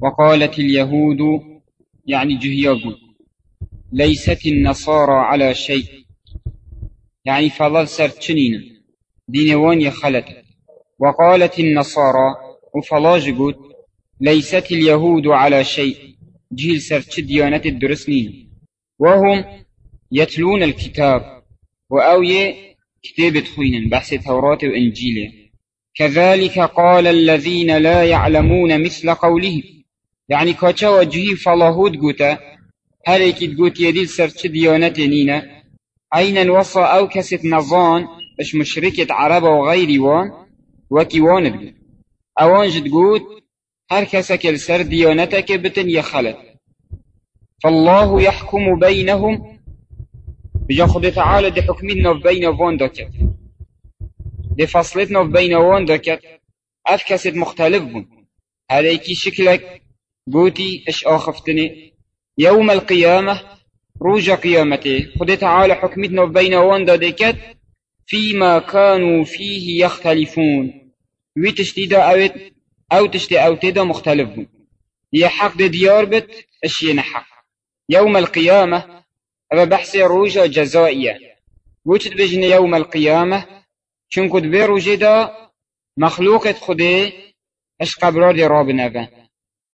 وقالت اليهود يعني جهياغو ليست النصارى على شيء. يعني فضل سر تشنين دينوان يخلت وقالت النصارى وفلاج قلت ليست اليهود على شيء. جيل سر ديانة الدرسنين وهم يتلون الكتاب وأوي كتابة خوين بحث توراة وإنجيل كذلك قال الذين لا يعلمون مثل قولهم. يعني كاچا وجهي فلاهود قوتا هل تقوت يديل سر ديانة نينا أين وصى أو كست نظان اش مشركة عرب وغيري وان وكي وان أوان جد قوت هر كسك السر ديانتك بتن يخلت فالله يحكم بينهم بجا تعالى دي حكمتنا بين وان دكت دي فصلتنا بين وان دكت اف كسد مختلف بون. شكلك قوتي إش آخفتني. يوم القيامة روج قيامته خد تعالى حكمتنا بين وان دكت فيما كانوا فيه يختلفون. وي تشتيدا اوت أو تشتي أو تدا مختلف هي حق دي ديار بت اشي حق. يوم القيامة هذا بحث روجا جزائية وجد بجن يوم القيامة چونكو دبي روجي دا مخلوقت خده اش قبرار دي رابنا